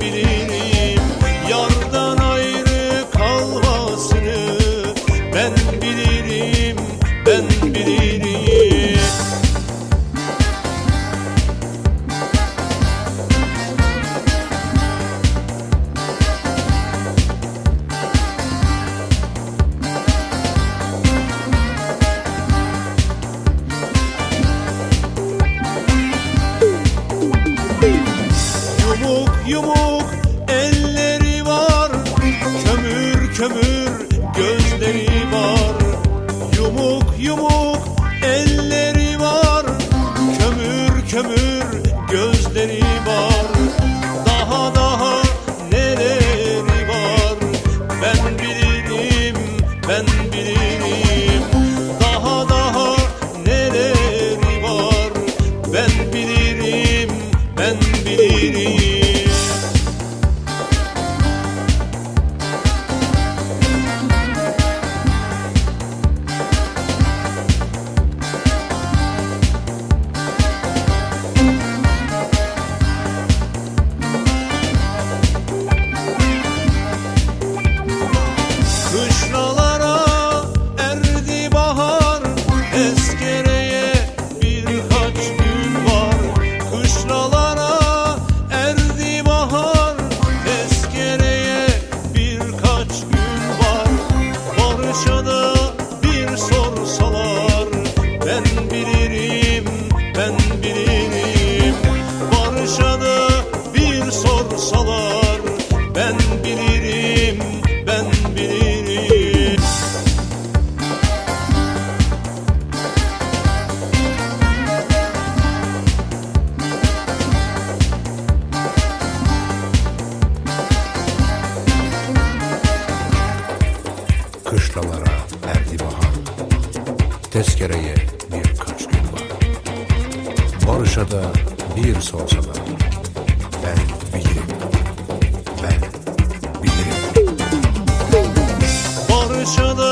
bilirim. Yardan ayrı kalmasını ben bilirim, ben bilirim. Yumuk yumuk Kömür gözleri var. Yumuk yumuk elleri var. Kömür kömür gözleri var. Daha daha neleri var? Ben bilirim ben bilirim. Daha daha neleri var? Ben bilirim sorsalar Ben bilirim, ben bilirim. Kışlalara erdi bahar Tezkereye birkaç gün var. Barış'a da bir sorsalar Ben Barış'a da